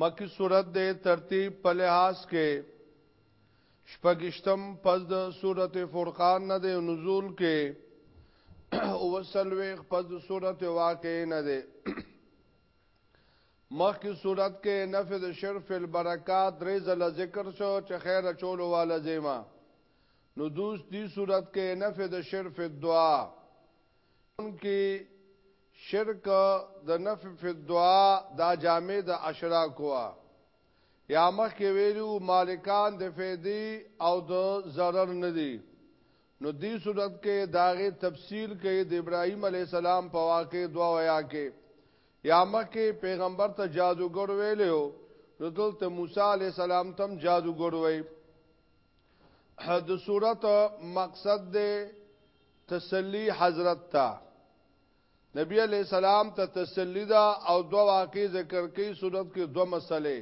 مکی صورت دے ترتیب په لحاظ کې شپږشتم پس د صورت فرقان نه دی نزول کې او سلويخ پس د صورت واقع نه دی مخکې صورت کې نفذ شرف البرکات درې ځله ذکر شو چې خیر چولو والا زیمه نو دوس دی صورت کې نفذ شرف الدعا کې شرک د نفع فی الدعاء دا جامع د اشراق وا یا مخ کې ویلو مالکان د فیدی او د zarar نه دي نو دې صورت کې داغه تفصیل کې د ابراهیم علی السلام په واقع دعا ویا کې یا مخ کې پیغمبر ته جادوګر ویلو نو دلته موسی علی السلام تم جادوګر وی د صورت مقصد ده تسلی حضرت تا نبی علیہ السلام ته تسلی دا او دو واقع ذکر کئی صورت کې دو مسئلے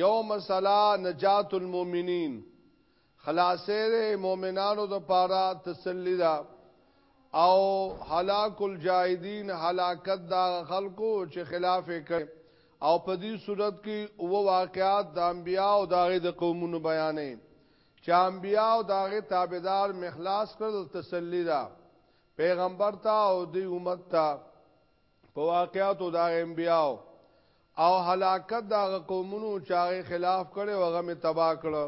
یو مسئلہ نجات المومنین خلاصه ده مومنانو د پاره تسلی ده او هلاک الجاهدین هلاکت دا خلکو چې خلاف کړي او په دې صورت کې او واقعات د انبیا او داغه د قومونو بیانې چا انبیاء او داغه تابعدار مخلاص کړل تسلی ده پیغمبر ته او دی امت ته په واقعاتو دا انبیاء او هلاکت دا قومونو چاغه خلاف کړي او غمه تبا کړو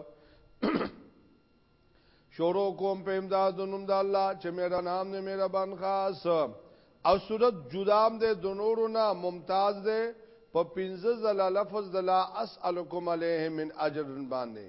شورو کوم په امداد نوم د الله چې میرا نام نه میرا بن خاص او صورت جدام ده د نورو نه ممتاز ده په پنځه زله لفظ د لا اسالکم علیه من اجر باندې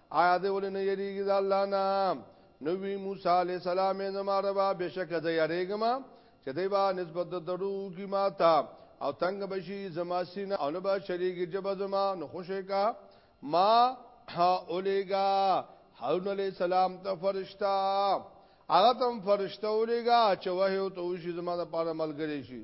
آیا دې ولې نه یریږي د الله نه نو وی موسی علی السلام یې زماره با بشک د یریګم چې دی با نسبت د درو کی ماتا او تنگ بشي زما سینه او نه با شریک جب زما نو خوشې کا ما ها اولیگا حرون علی السلام ته فرشتہ هغه تم فرشتہ اولیگا چې وه او توشي زما د پاره ملګری شي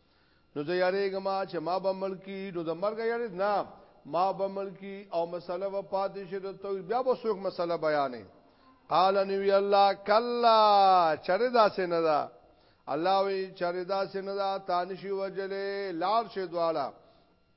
نو زه یریګما چې ما به ملکی نو د مرګ یریز نه ما به ملکی او مسله و پاتې شه د توحید بیا به څوک مسله بیانې قال نبی الله کلا چر داسې نه ده الله وی چر داسې نه ده تانشي وجلې لار شه دواړه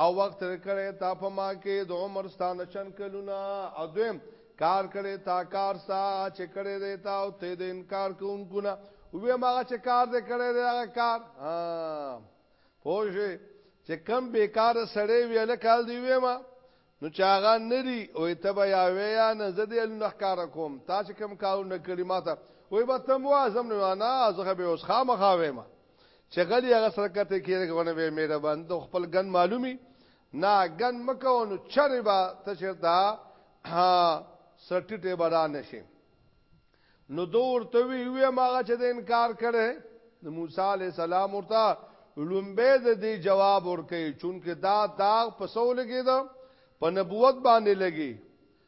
او وخت تر کړی تا په ما کې د عمر ستانه چن کلونه او دویم کار کړی تا کار سا چې کړی دی تا او ته د انکار کوونکو نه وې ما چې کار دې کړی دی هغه کار ها پوجي چې کم بیکار سړی ویل کال دی وې ما نو چاغه نری او ته بیا وې یا نه زدې النخکار کوم تا چې کم کارونه کړی ماته وې به تم وازم نه نه زغه به اوس خامخا وې ما چې غلی هغه سره کته کېږي غونه به میرا باندې خپل ګن معلومي نه ګن مکو نو چرې با ته چرتا ها سټټه برا نشي نو دور ته وی وی ماغه چې د انکار کړي د موسی عليه السلام ورته لومبه د دې جواب ورکړي چونکه دا داغ پسو لګي دا په نبوت باندې لګي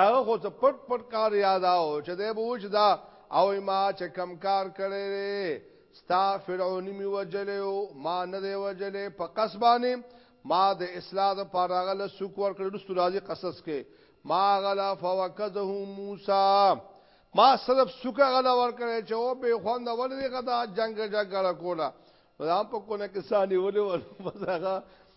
هغه خو څه پټ پټ کار یاداو چې دی به وچ دا او ما چې کم کار کړی ستا فرعونی می وجلې او ما نه دی وجلې په قصبانه ما د اصلاح د پاره غل سوق ور کړل رستو راځي قصص کې ما غلا فوکزه موسی ما صرف سوق غلا ور کړل چې او به خوند ولې غدا جنگ جګړه کوله نو هم په کونه کې ساني ولې ول بس هغه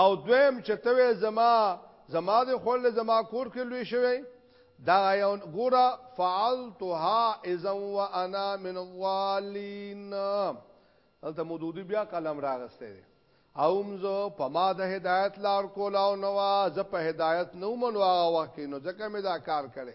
او دویم چې ته وې زما زما د خل زما کور کې لوي شوی دا یو ګورا فعلتها اذا وانا من الضالين دلته مودودی بیا قلم راغسته دی اوم زه په ما د هدایت لار کولاو نو زه په هدایت نو منو هغه وخت نو ځکه مې دا کار کړي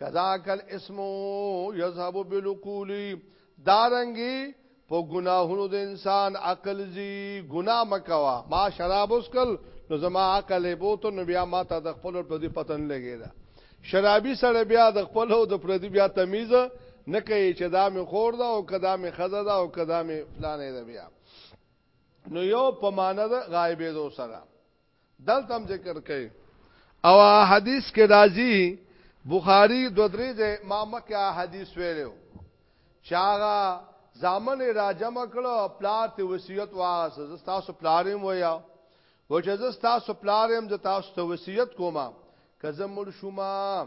کذاک الاسم یذهب بالعقول دارنګي په ګناهونو د انسان عقل زی ګناه مکوا ما شراب اسکل نو زما عقل بوته نو بیا ما ته د خپل په دې پتن لګی دا شرابي سره بیا د خپل او د پردي بیا تمیز نه کوي چې دا می خور دا او کدا می خزه دا او کدا می فلانه دا بیا نو یو په معنا د غایبې دو سره دلته هم ذکر کوي او حدیث کې راځي بخاری دو درې ځای ما مکه حدیث ویلو چاغه زامن راجم کړو پلار ته وصیت واسه زستاسو پلاریم ویا و چې زستاسو پلاریم ز تاسو ته وصیت کومه کزم مړ شوما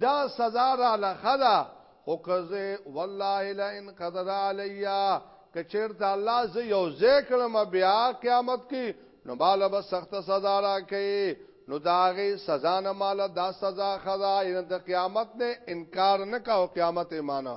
دا سزا راله ښه ده خو که زه والله لئن قدر علیا که چېرته الله زه یو ځای کړم بیا قیامت کې نو ماله به سخته سزا راکوي نو د هغې سزا نه ماله دا سزا ښه ده یعنې د قیامت نه انکار نه کوه قیامت یې منه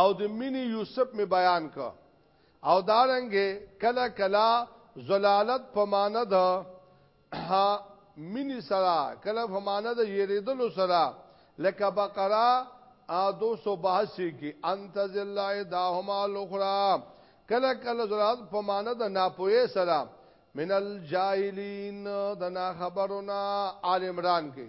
او د مینی یوسف می بیان کا او دارنګ کلا کلا زلالت په معنا ده مینی سره کلا په معنا ده یریدلو سره لکه بقره 282 کې انتظر الله داهما الاخرى کلا کلا زلالت په معنا ده ناپوهه سره من الجاهلین د نا خبرنا آل عمران کې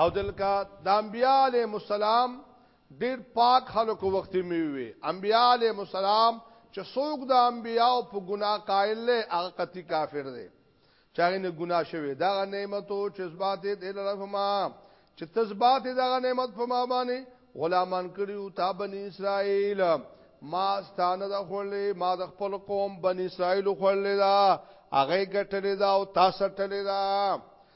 او دلکه د انبیاء علیهم السلام ډیر پاک خلق وخت می وی انبیاء علیهم السلام چې څوک د انبیاء په ګناه قائل له هغه قتی کافر دی چاغې نه ګناه شوی دا نعمتو چې ثبات دې لرفما چې تثبات دا نعمت په ما باندې غلامان کړیو تا بنی اسرائیل ما ستانه د خلې ما د خپل قوم بنی اسرائیل خلې دا هغه ګټلې دا او تاسو ټلې دا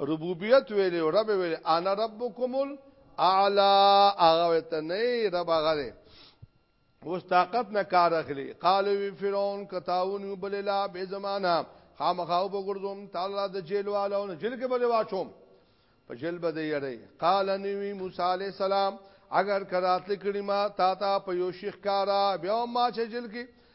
ربوبیت ویلی او رب ویلی انا ربکم الاعلا هغه ته نه رب هغه دی اوس طاقت نه کار اخلي قال وی فرعون کتاون بل لا به زمانہ خامخاو بغردم تعالی د جیل والو نه جیل کې بل واچوم په جیل به دی یری قال نوی موسی علی السلام اگر کرات کړي ما تا تا په یو شیخ کارا بیا ما چې جیل کې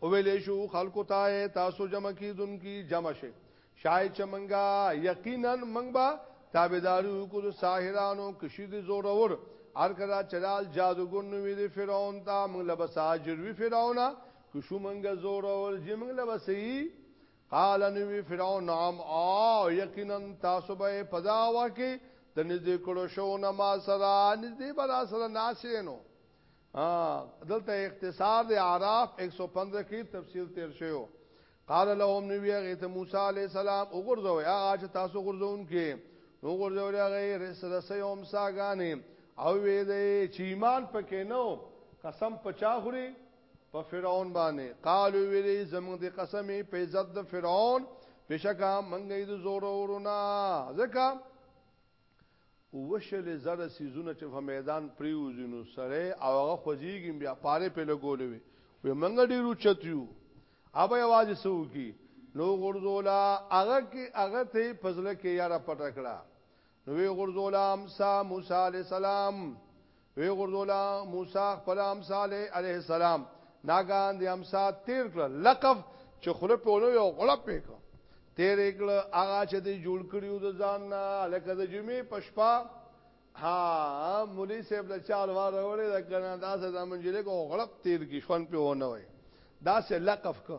او ویلې شو خلکو ته تاسو جمع کیدونکو جمع شي شاید چې منګه یقینا منګ با تابعداري کو د ساحرانو کشي دي زور اور هر کله چلال جادوګر نو وی دي فرعون ته منګ له بساجر وی فرعون کشو منګ زور اور جې منګ له بسي قال نو وی فرعون نعم او یقینا تاسو به پدا واکه د نږدې کړو شو نما سره نږدې بلا سره ناشینو دلته اختصار د اعراف 115 کې تفصیل تیر شوی قال لهم نبی غیت موسی علی السلام وګرځو یا اج تاسو ګرځون کې نو ګرځو یا غیر سره سيوم ساګانې او وې دې چې ایمان پکې نو قسم پچا خوري په فرعون باندې قالو ویلې زموږ د قسمې په عزت د فرعون بشکا منګې د زور ورونه ځکه اووه شل زره څیزونه چې په میدان پریوځي نو سړی او هغه خوځېږي هم بیا پارې پې لګولې وي وی منګه ډیر اوچت یو ابا یوازې څه وکړي نو غرزولا هغه کې هغه ته پزله کې یاره پټ کړه نو وی غرزولا امسا موسی علی السلام وی غردولا موسی خپل امثال علیه السلام ناګان دی امثال تیر کړ لقف چې خله په ونه یو غلب پېکړه تیر کړ هغه چې دی جوړ کړیو د ځان نه لکه د جمعې پشپا ها مولوی صاحب له چال وار وړي دا کنه دا څه د منجلې کو غلب تیر کی شون په ونه وای دا څه لقف کو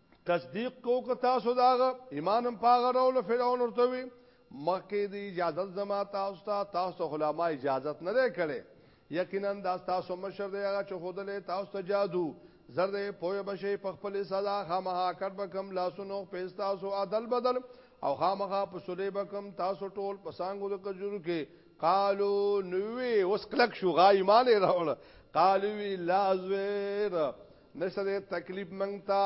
تصدیق کو که تاسو داغه ایمانم پاغه راول فرعون ورته وی مکه دی اجازه زما تاسو ته تاسو علماء اجازه نه ده کړې یقینا دا تاسو مشر دی هغه چې خودلې تاسو ته جادو زرد پوی بشي په خپل سزا خامها کټ بکم لاسونو پیس تاسو عدل بدل او خامها په سولې بکم تاسو ټول پسانګو د کجورو کې قالو نوې اوس کلک شو غا ایمان راول قالو لا زویر نشته دې تکلیف منګتا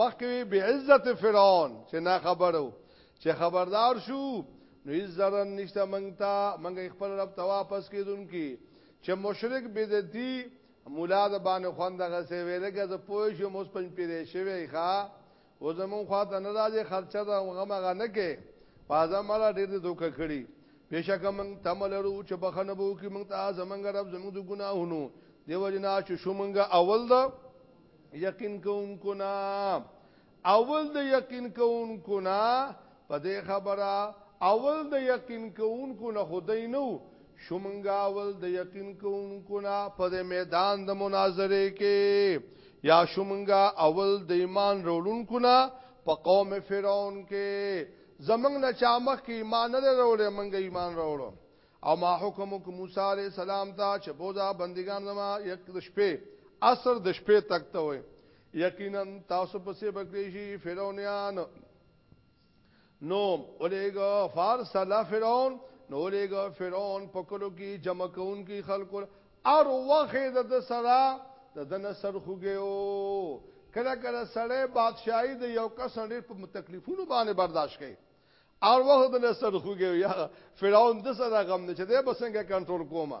مخکې به عزت فرعون چې نه خبرو چې خبردار شو نو هیڅ ضرر نشته منګتا منګ خپل رب ته واپس کیدونکې چې مشرک بدعتي مولا د باندې خوند غسه ویلګه ز پوه شو مس پنځ پیری شوی ښا او زمون خواته نه راځي خرچه دا غمه غا نه کې پازه مړه ډېر دې دوکه کړی بشک من تملرو چې بخنه بو کې مونږ ته زمونږ رب زمونږ د ګناهونو دیو جنا چې شو مونږ اول دا یقین کوونکو نه اول د یقین کوونکو نه په دې خبره اول د یقین کوونکو نه خدای نو شومنګا اول د یقین کوونکو نه په دې میدان د مناظره کې یا شومنګا اول د ایمان رولونکو نه په قوم فرعون کې زمنګ نه چا مخ کې ایمان نه وروړي منګ ایمان وروړو او ما حکم کو موسی علی السلام ته چې بوزا بندگان زما یک د شپې عصر د شپې تک ته وي یقینا تاسو پسې بکری شي فرعونیان نو اولیګا فارس لا فرعون نو اولیګا فرعون په کلو کې جمع کون کې خلکو ار وخه د سرا د دن سر خوګیو کله کله سړی بادشاہي د یو کس ډېر په تکلیفونو باندې برداشت کړي ار وخت د سر خوګیو یا فرعون د سرا غم نه چې د بسنګ کنټرول کوما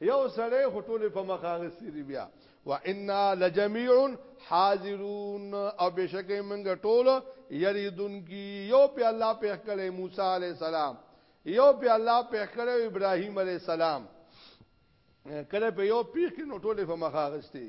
یو سړی خو ټول په مخ اغستی دی بیا وانا لجميع حاضرون او بشکه موږ ټول یریدونکي یو په الله په کړه موسی عليه السلام یو په الله په کړه ابراهيم عليه السلام کله په یو پیخ کې نو ټول په مخ اغستی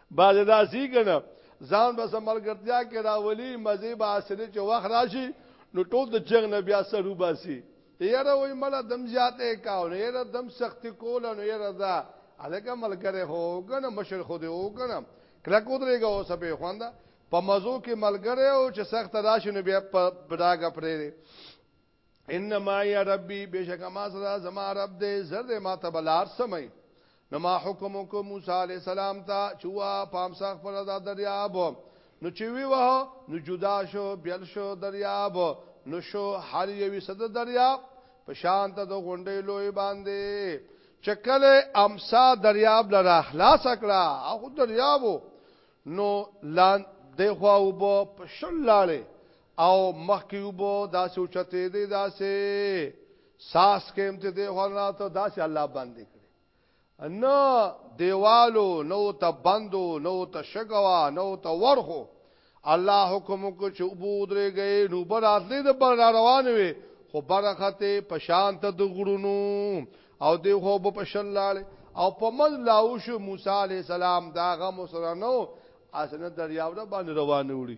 باز داسي کنه ځان به سملګرتیا کې راولي مزه به اسنه چې وخت راشي نو ټول د جګ نه بیا سرو باسي یاره وای مله دم زیاته کاو نه یاره دم سخت کول نه یاره دا الګه ملګری هو کنه مشر خو دې هو کنه کله کو درېګه او سبه خواندا په مزو کې ملګری او چې سخت راشي نو بیا په داګه پرې انما یا ربی بشک ما سره زما رب دې زر دې ما ته بلار سمای نو ما حکم کو موسی علی السلام ته چوا پامسخ پر دا دریاب نو چې وی وه نو جدا شو بیل شو دریاب نو شو هر یوی صد دریاب په شان ته د غونډې لوی باندې چکل امسا دریاب لرا خلاص کړه هغه دریابو نو لان دی خو وب په شلاله او مخکې وبو داسې اوچتې دی داسې ساس کې امته دی خورنا ته داسې الله باندې کړي نه دیوالو نو ته بندو نو ته شګوا نو ته ورخو الله حکم کو چې وبو درې گئے نو براتلې د بر روان وي خو برخته پشان ته د غړونو او دی خو په پشل لاړ او په مل لاو شو موسی عليه السلام دا غم سره نو اسنه دریاو نه باندې روان وړي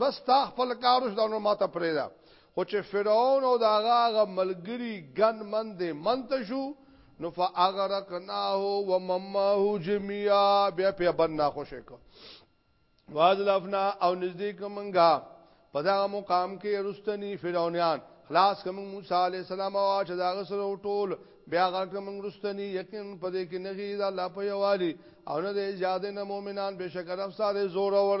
بس تا خپل کار وش دا نو ماته پرې دا خو چې فرعون او دا هغه ملګری ګن من دې منت شو نو فاغرقناه وممه جميعا بیا په بنا خوشې کو واذلفنا او نزدې کومنګا په دا مقام کې رستنی فرعونیان خلاص کوم موسی عليه السلام او چې دا غسر ټول بیا غر کوم رستنی یقین په دې کې نغی دا الله په یوالي او نه دې زیاده نه مؤمنان بشکره افسر زور اور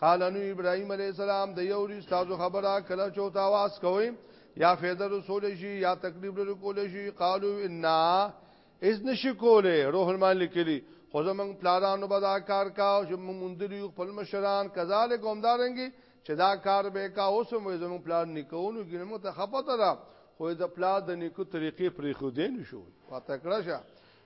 قال نو ابراهيم عليه السلام د یو ری تاسو خبره کله چوت आवाज کوي یا فیض رسول شي یا تکلیف لري کول شي قالو ان اس نشي کوله روح المان لیکلي خو زمنګ پلارانو به دا کار کا او چې مونږندري خپل مشران کذالک همدارنګي چې دا کار به کا اوس مې زمنګ پلان نکونو ګنمو ته خپته ده خو د پلا د نیکو طریقې پرې خو دین شو پاتکړه شه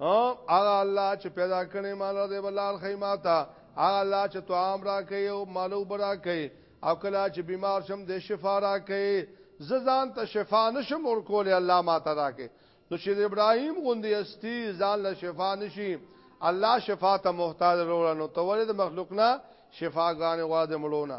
هغه الله چې پیدا کړي مال دې بلار خیماتا هغه الله چې طعام را کوي او مالو برا کوي او کله چې بیمار شم دې شفا را کوي ززان ته شفا نشم ور کولې الله ما ته را کوي نو چې ابراهيم غوندي استي ځان له شفا نشي الله شفا ته محتاج وروړنو ته ولې د مخلوق نه شفا غانې غواړي مړونه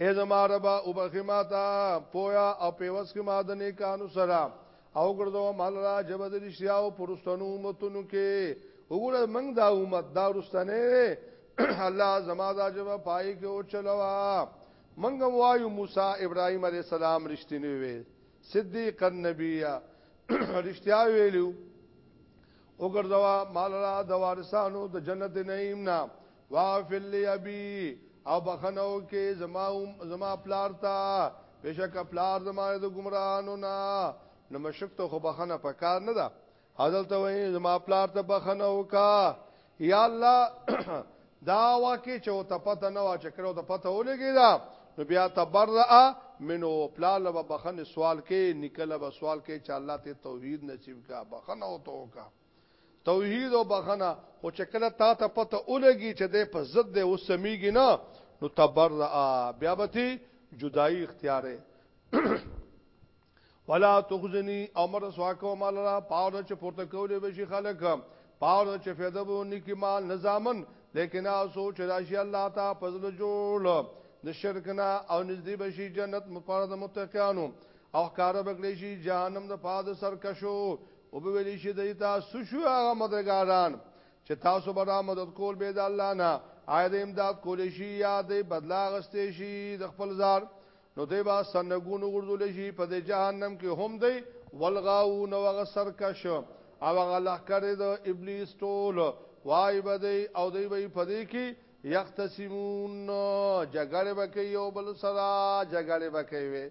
ای زما رب او بخی ما تا پویا او پیوس کی ما دنی کانو سرا او گردو مال را جب دلی شیاو پرستنو امتونو که وګوره موږ دا امت دا رستنه الله زما دا جب پای کې او چلوا موږ وایو موسی ابراهيم عليه السلام رښتینی وي صدیق النبی رښتیا ویلو وګرځوا مال را د وارثانو د جنت نعیم نا واغفر لی ابي او بخنو کې زما زما پلار تا بشک پلار زما د ګمراهانو نه نو مشک ته خو بخنه پکار نه ده حاضر ته وای زما پلار ته بخنه وکا یا الله دا واکه چې او ته پته نه وا چې کړو ته پته ولګی دا نو بیا تبرأ منو پلار له بخنه سوال کې نکله به سوال کې چې الله ته توحید نصیب کا بخنه او تو کا توحید او بخنه خو چې کله تا ته پته ولګي چې د په ضد دی اوس سميږي نه نو تبرع بیا به تی جدائی اختیاره ولا تخزنی امر سواکو مال را پاور چې پورته کولې به شي خلک پاور چې فایده به نکی مال نظامن لیکن سوچ راشي الله تا فضل جوړ د شرکنا او نږدې به شي جنت مقرره متقینو او کار به کړی شي جهنم د پاد سرکشو او به ویل شي د تاسو شو هغه مدرګاران چې تاسو به را مدد کول به د الله نه آیا د امداد کول شي یا د بدلا غستې شي د خپل ځار نو دی با سنګون غردول شي په د جهنم کې هم دی ولغاو نو هغه سرکش او هغه لخر د ابلیس ټول وای بدی او دی وی پدې کې یختصمون جګړه وکي او بل سره جګړه وکي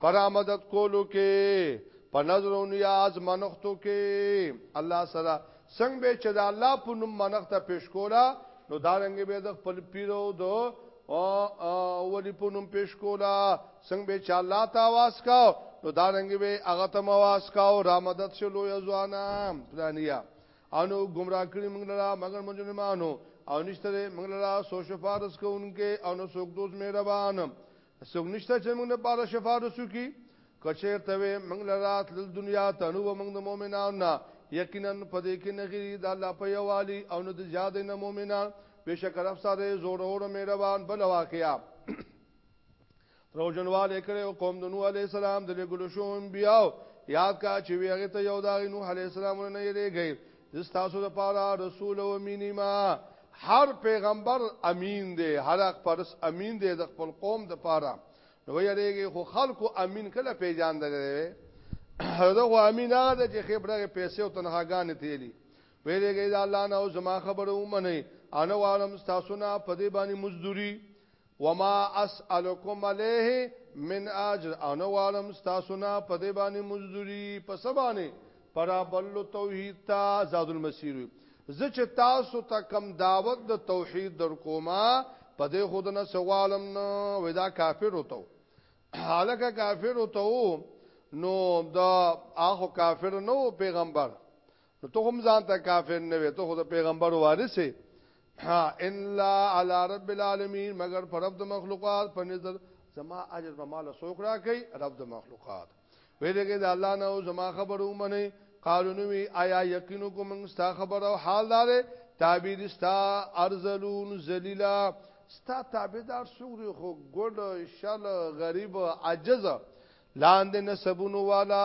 پر آمدت کولو کې په نظر او نیاز منختو کې الله سره څنګه به چې د الله په نوم منخته پیش کولا نو دا رنګ به د خپل پیرو دو او ولی په نوم پیش کولا څنګه به چې الله ته आवाज کاو نو دا رنګ به هغه ته आवाज کاو را مدد شلو یزوانا پلانیا انو گمراه کړی موږ لرا مگر مجرمانو او نشته موږ لرا سو شفارس کوونکې او نو سوک دوز مهربان څوک نشته چې موږ لپاره شفاعت وکړي کچیر ته وې موږ لرات ل دنیا ته نو موږ د مؤمنانو نه یقینا پدې کې نغری د الله په یوالي او نو د زیاد نه مؤمنان بشکر افسره زور اور مهربان بل واقعیا روجنواله کړو قوم د نوح علی السلام د لګلو شو انبیاو یاد کا چې ویغه ته یو دا نوح علی السلام نه یریږي زستاسو د پاره رسول او امینی ما هر پیغمبر امین دی هر پرس امین دی د خپل قوم د پاره نو یریږي خو خلکو امین کله پیجان درلې دا خو امین هغه د چې خبره پیسې او تنخواګانې تیلی ویریږي دا الله نه او زما خبره ومني انا وعلم تاسو نه په دې باندې مزدوري وما اسألکم علیه من اجر او نه غواړم ستاسو نه په دې باندې مزدوري په څه باندې پر بل توحید تا زاد المسیر وي زه چې تاسو ته کم دعوت د توحید در کومه په دې خود نه سوالم نه ودا کافر وته حالکه کافر وته نو دا اخو کافر نو پیغمبر نو ته هم ځان ته کافر نه وې ته خو د پیغمبر وارث یې ان لا علی رب العالمین مگر پر رب د مخلوقات په نظر زما اجر به مال سوک را کوي رب د مخلوقات ویلګه د الله نه زما خبرو منی قالو نو آیا یقینو کوم ستا خبر او حال دار تعبیر ستا ارزلون ذلیلا ستا تابعدار سوري خو ګډ شل غریب عجز لاندې نسبونو والا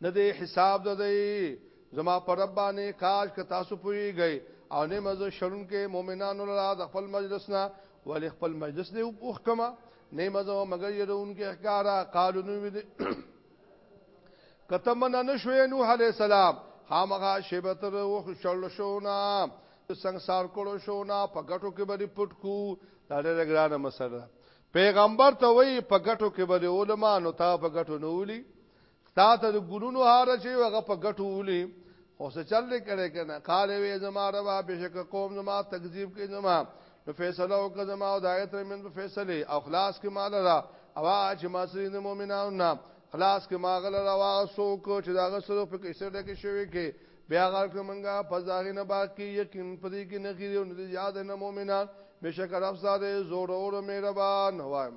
نه دی حساب ده دی زما پر رب باندې کاش که تاسو پويږئ او نه مزه شرون کې مؤمنانو لرا د خپل مجلس نه ولې خپل مجلس دی اوخ کما نه مزه مگر يرون کې احکارا قالو نو دې کته من نه شوې نوح عليه السلام خامغه شیبتر او شل شونا سنگسار کولو شونا په غټو کې بری پټ کو دا ډېر ګرانه مسله پیغمبر ته وی په غټو کې بری علما نو تا په غټو نولی ستا ته د ګلونو هار شي هغه په ګټو ولي خو څه چل دې کړي کنه قال وی زما ربا بشک قوم زما تکذیب کوي زما نو فیصله وکړه زما او دایت من په فیصله او خلاص کې مال را او چې ما سری د مؤمنانو نه خلاص کې ما غل را واسو کو چې دا غسر په کې سره کې شوی کې بیا غل کې منګه فزاغ نه باقی یقین پدې کې نه غیر نو یاد نه مؤمنان بشک رب زاده زور اور مهربان هوایم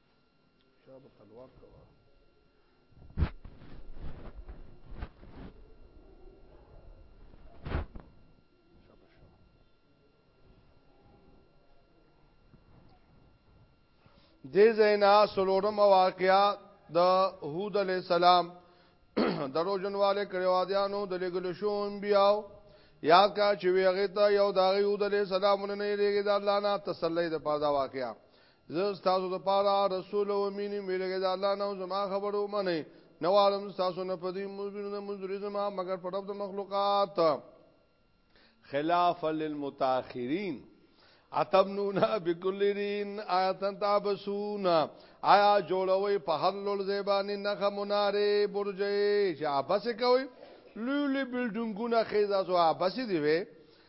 شابه تلوار کوه دې زینا سلورم واقعیا د هود علی السلام درو جنواله کړو ادیانو د لګل شو انبیاو یاد کا چې ویغه ته یو داغي هود علی السلام نه نه لګی د الله نه تسلی د پاده واقعیا زه تاسو ته پاره رسول او مين ویلګه د الله نو زما خبرو منه نو عالم تاسو نه پدی مزونه مزوري زما مگر په رب د مخلوقات خلاف للمتاخرين اتبنونا بكل رين آیتن تابسون آیا جوړوي په هر لول زیبانی نخه مناره برجه چې ابس کوي لولي بلډنګونه خیزه سو ابس دی وي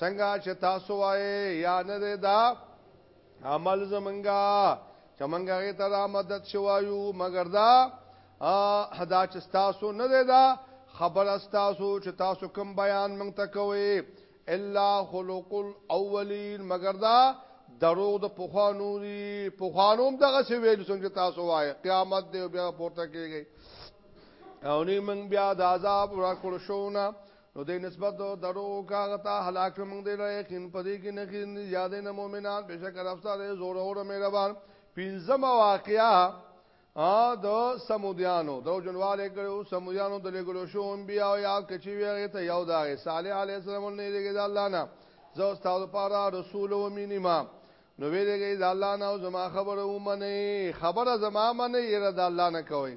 څنګه چې تاسو وایې یا نه دی دا عمل زمنګا چې منګه غي ته دا مدد شوایو مګر دا دا چې تاسو نه دی دا خبر تاسو چې تاسو کوم بیان مونږ ته کوي الا خلق الاولین مګر دا دروغ د پوخانو دی پوخانو هم دغه څه ویل څنګه تاسو وایې قیامت دی بیا پورته کیږي او نی من بیا د عذاب را کول شو نه نو دې نسبت درو کاغه ته هلاک موږ دې را یقین پدې کې نه کې یادې نه مؤمنان بشک رفتار زور اور مهربان پنځم واقعیا ا د سمودیانو درو جنواله کړو سمودیانو د لګلو شو انبیا او یاد کچی ویغه ته یو دا صالح علی السلام نه دیګه د الله نه زه استاد پاره رسول و مینما نو ویلګه د الله نه زما خبره و منی خبره زما منی یره د الله نه کوي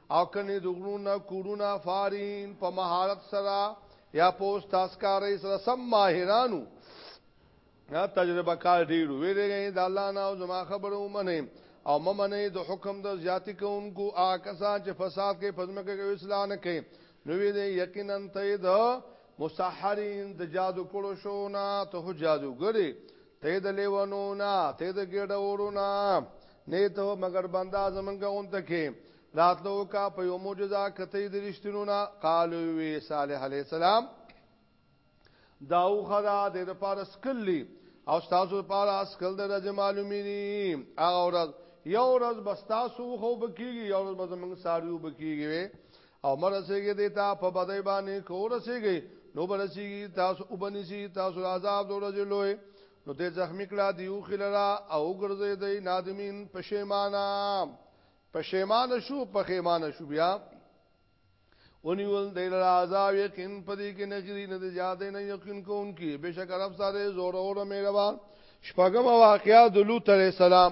او کنې د غرونو نه کورونه فارین په مهارت سره یا په استادکارۍ سره سم ماهرانو یا تجربه کار ډیر ویریږي د الله نه او زما خبره ومنه او ممنه د حکم د زیاتی کوونکو آکسان چې فساد کې پزما کې اصلاح نه کوي نو وی دې یقینا ته د مسحرین د جادو کړو شو نه ته جادوګری ته د لیونو نه ته د ګډورو نه نه ته مگر بندا زمونږ اونته کې راتلو کا په یو معجزه کته د رښتینو نه قالو وی صالح علی السلام داو خدا د لپاره سکلی او تاسو لپاره سکل د رج معلومی دي هغه ورځ یو ورځ بس تاسو خو بکیږي یو ورځ به زمونږ ساریو بکیږي او مر رسیږي دیتا په بدای باندې کو رسیږي نو بر رسیږي تاسو وبنسي تاسو عذاب دورځي لوی نو دې زخمی کړه دیو خلرا او ګرځي دی نادمین پښیمانا پښیمان شو پښیمان شو بیا ونیول دی لرا عذاب یقین پدې کې نګری نه زیادې نه یقین کوونکی بشک رب سره زور او مهربان شپږم واقعیا د لوط علی السلام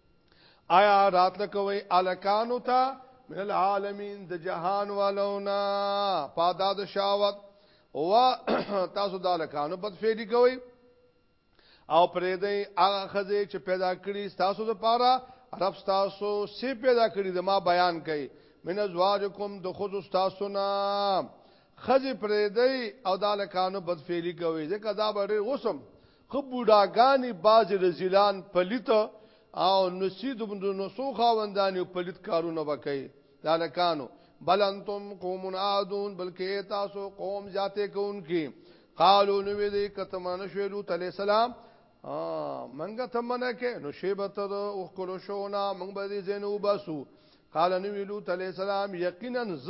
آیا راتل کوي الکانو ته من العالمین د جهان والونا پادا د شاوت او تاسو د الکانو بد فیدی کوي او پرې دې هغه خزه چې پیدا کړی تاسو لپاره رب تاسو سی پیدا کړی د ما بیان کړي من ازواجکم د خود تاسو نه خزه پرې دې او د الکانو بد فیدی کوي ځکه دا به غوسم خو بوډاګانې باز رزیلان پلیت او نسید د نسو خاوندان پلیت کارونه وکړي دا لکانو بل انتم قوم عادون بلکې تاسو قوم ذاته کوونکی قالو نو دې کتمان شویلو تعالی سلام ا منګه تمنه کې نو شیبت د او کولو شونا منګ به دې زینو باسو قال نو ویلو تعالی سلام یقینا ز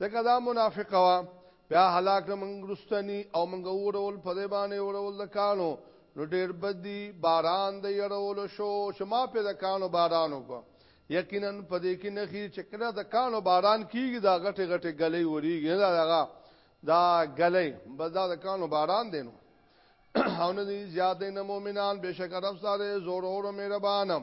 ځکه دا منافقه وا بیا هلاک نه مونږ رستنی او مونږ ورول په دې باندې ورول د کانو نو ډېر بدی باران د يرول شو چې ما په د کانو باران وکړ یقینا په دې کې نخي چې کله د کانو باران کیږي دا غټه غټه غلې وریږي دا دغه دا غلې بس دا د کانو باران دینو او نه دي زیاتې نه مؤمنان بشکره سره زور او مهربانم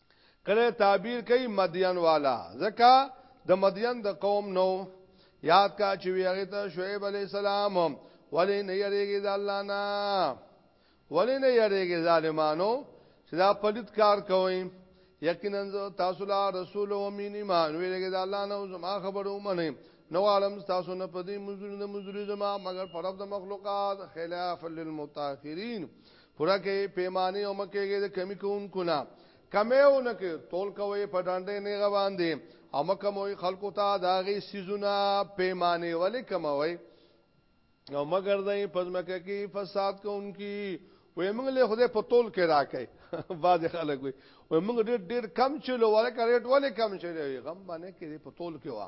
کله تعبیر کوي مدین والا ځکه د مدین د قوم نو یاد کا چې ویغه ته شعیب علی السلام ولې نه یریږي د الله نه ولې نه یریږي ظالمانو چې دا پلیت کار کوي یقینا تاسو لا رسول او امین ایمان ویریږي د الله نه زما خبرو منه نو عالم تاسو نه پدې مزوري نه مزوري زما مگر پرب د مخلوقات خلاف للمتاخرین پوره کړئ پيمانې او مه کېږئ د کمي کوونکو نه. کمی او نه کړئ، تول کوئ يې په ډنډۍ نېغه باندې او مه کموئ خلکو ته د هغوی څيزونه، پيمانې ولې کموئ او مه ګرځئ په ځمکه کې فساد کوونکي. وایي موږ له خدای په تول کې راکړئ. بعضې خلک وایي وایي موږ ډېر ډېر کم چلو، ورکه رېټ ولې کم چلوي؟ غم به نه کړي په تول کې وه.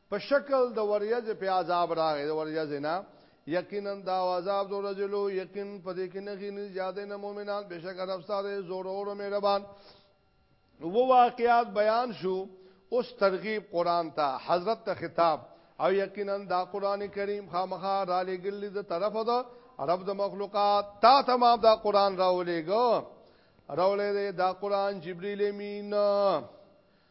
په شکل د وریځې په عذاب راغی د وریځې نه یقینا دا عذاب د ورځې لو یقین په دې کې نه غي نه زیاتې نه مؤمنان بشک رب ستاره زور او مهربان وو واقعات بیان شو اوس ترغیب قران ته حضرت ته خطاب او یقینا دا قران کریم خامخا را لګل دي طرف ده رب د مخلوقات تا تمام دا قران راولېګو راولې دا قران جبرئیل امین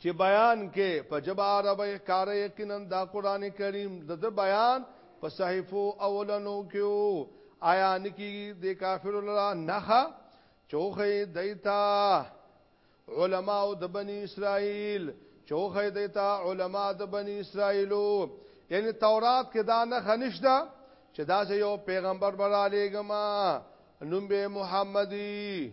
چې بیان کې په جبه عربی کار یقینا دا قران کریم د د بیان په صحیفو اولنو کې آیا نکی د کافر لرا نخا چوخه دیتا علماء د بنی اسرائیل چوخه دیتا علماء د بنی اسرائیلو یعنی تورات کې دا نه خنشدا چې دا یو پیغمبر براله ګما نوم به محمدی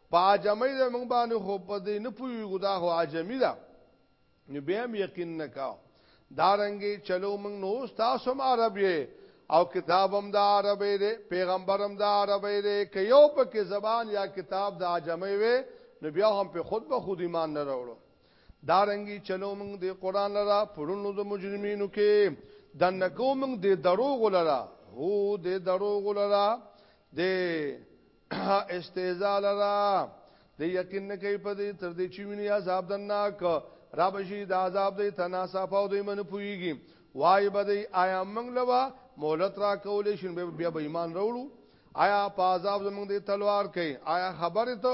په عجمۍ ده موږ باندې خو په دې نه پوهېږو دا خو عجمي ده نو بیا هم یقین نه کاو دا رنګې چلو موږ نو تاسو هم عرب یې او کتاب هم د عربی دی پیغمبر هم د عربی دی که یو پکې زبان یا کتاب د عجمۍ وي نو بیا هم په خود به خود ایمان نه راوړو دا رنګې چلو موږ د قران لرا پرونو د مجرمینو کې دنه کوم د دروغ لرا هو د دروغ لرا د استهزاء لرا د یقین نه کوي په دې تر دې چې ویني عذاب دناک را بشي د عذاب دې تناسب او دې من پويږي وای بده آیا موږ لوا مولت را کولې شین بیا به ایمان وروړو آیا په عذاب زموږ دې تلوار کوي آیا خبره ته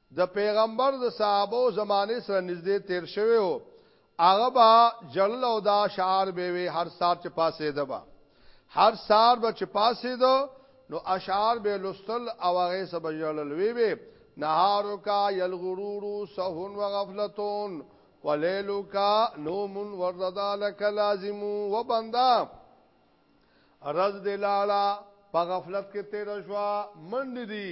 د پيغمبر د صحابو زمانه سره نږدې تير شوی وو، هغه به ژړل او دا اشعار به وې هر سهار چې پاڅيده به هر سهار به چې پاڅيده نو اشعار به لوستل او هغه سره به ژړل وی به نهارک یلغرور سهون وغفلتون ولیلک نوم وردا لک لازم وبندا رز دلالا په غفلت کې تیر شو منډ دی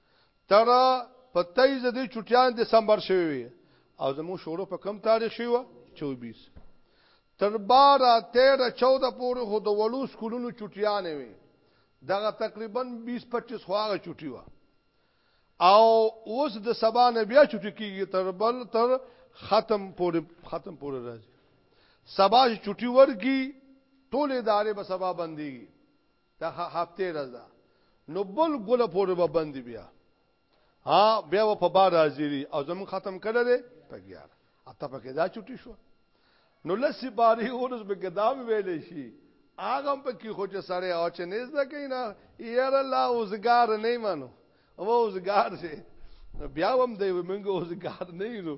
تر په 23 د چټیان دسمبر شوی وي او زمو شروع په کم تاریخ شوی و 24 تر 12 13 14 پورې خو د وړو سکولونو چټیان وي دغه تقریبا 20 25 خواغه چټي و او اوس د سبا نه بیا چټي کیږي تر بل تر ختم پورې ختم پورې راځي سبا چټي ورګي ټول ادارې به سبا بنديږي دا هفته راز ده نو بل ګل پورې به بند بیا ها بیا په بار حاضری او زمون ختم کړه دې په 11 اته پکې دا چټي شو نو لسی باری اورس به ګدام ویلې شي هغه په کې خو چې سړی او چې نيز ده کینا یار الله اوسګار نه مانو او اوسګار شي بیا هم دی موږ اوسګار نه یو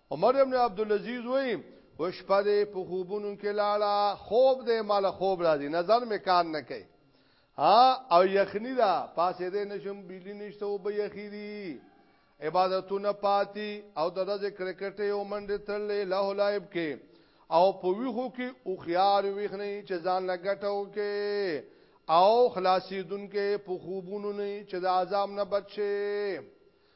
عمر ابن عبد العزيز وای و شپه دې په خوبونو کې لاړه خوب دې مال خوب راځي نظر مې کار نه کوي ها او یخنی دا پاسې دې نشم بیلی نشته او به یخیری عبادتونه پاتی او د ورځې کرکټ یو منډه ترلې له لایب کې او په ویخو کې او خيار ویخنه چې ځان لګټو کې او خلاصې دن کې په خوبونو نه چې د عذاب نه بچي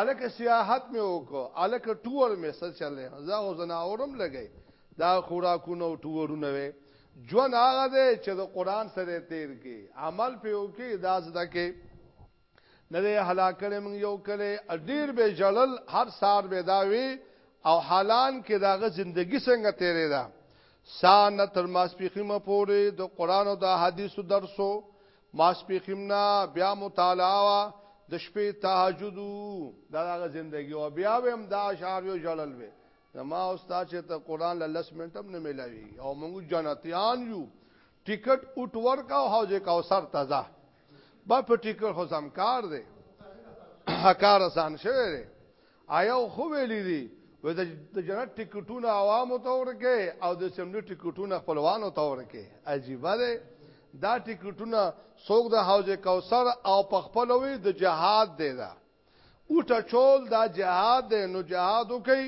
الک سیاحت مې وکړو الک ټور مې څه چلې زه او زناورم لګي دا خوراکونه او ټورونه وي جون هغه دی چې د قران سره تیر کې عمل په یو کې دا زده کې نه له هلاکړې مونږ یو کړي ډیر به جلل هر سار به دا وي او حالان کې داغه زندگی څنګه تیرې ده سان تر ماسپیخیمه پورې د قران او د حدیثو درسو ماسپیخیم نه بیا مطالعه د شپې تهجد دا هغه زندگی او بیا ویم دا اشعار یو جلل وی زما استاد چې ته قران له لس منټم نه ملاوي او موږ جنتیان یو ټیکټ اوټ ورکا او حوض کوثر تازه با په ټیکټ خو سم کار دی کار آسان شوی دی آیا خو ویلي دي و د جنت ټیکټونه عوامو ته ورکه او د سیمنی ټیکټونه خپلوانو ته ورکه عجیب ده دا ټیکټونه څوک د حوض کوثر او په خپلوي د جهاد دی دا اوټه چول دا جهاد دی نو جهاد وکي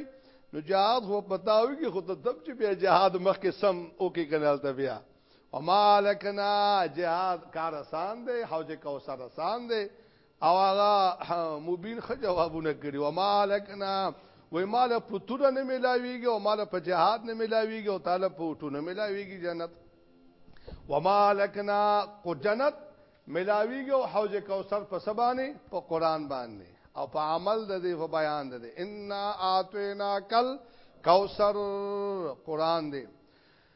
نو جهاد هو پتاوي کې خود تب چې بیا جهاد مخکې سم وکي کنال ته بیا ومالکنا جهاد کار آسان دی حوض کوثر آسان دی او هغه مبین خ جوابونه کړی و مالکنا وای مال په تور نه ملاویږي او مال په جهاد نه ملاویږي او تعالی په ټو نه ملاویږي جنت و مالکنا کو جنت ملاویږي او حوض کوثر په سبانه په قران باندې او په عمل د دې په بیان د دې ان اعتینا کل کوثر قران دې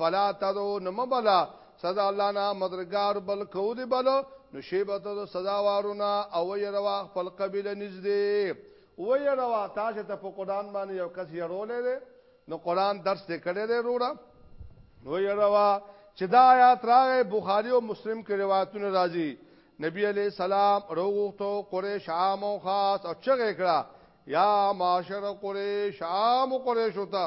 فلا تدو نم بلا صدا الله نه مدرګار بل کو دی بل نو شیبه ته صدا وارونه او یې روا خپل قبيله نږدې و یې روا تاسو ته په قران باندې یو کس یې رولې دی نو قران درس دې کړی دی وروړه نو یې روا چې دا آیات راغې بخاری او مسلم کې روایتونه راځي نبی علی السلام روغتو قریش عام او خاص او چغه کړه یا معاشر قریش عام قریش وتا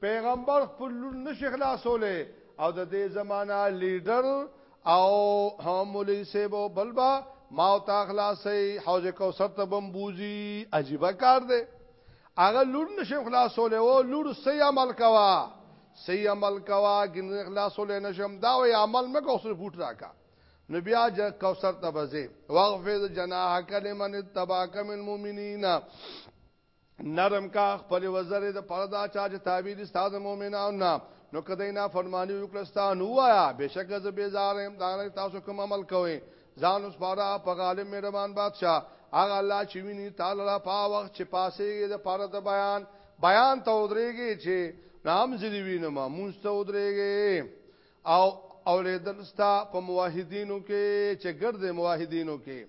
پیغمبر خپل لور نشي خلاصولې او د دې زمانہ لیډر او همولي سیبو بلبا ما او تا خلاصي حوض کوثر ته بمبوزي عجیب کار دی هغه لور نشي خلاصولې او لور سي عمل کوا سي عمل کوا ګن خلاصولې نشم دا وي عمل مې کو سر فوټ راکا نو بیا ج کوثر ته بځي واغفر جناح کلمن تباک من المؤمنین نرم کا خپل وزر د پردا چا چې تابع دي استاد مؤمنانو نه نو کدی نه فرمانی وکړستان وایا بشک ز بیزارم دا تاسو کوم عمل کوئ ځان اوس پاره په غالب مهربان بادشاہ هغه الله چې ویني تعالی را پا وخت چې پاسېږي د پاره د بیان بیان ته ودرېږي چې نام زری وینم مونږ ته ودرېږي او اولیدل ستا په موحدینو کې چې ګرځي موحدینو کې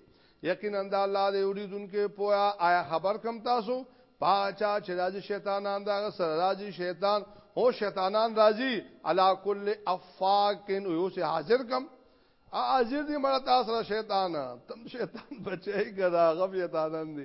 یقینا د الله دی اوریدونکو پویا آیا خبر کم تاسو پاچا چې راځي شیطانان دا سره راځي شیطان هو شیطانان راځي علا کل افاکن یو سه حاضر کم حاضر دی مړه تاسو سره شیطان تم شیطان بچي ګرا غو شیطانان دي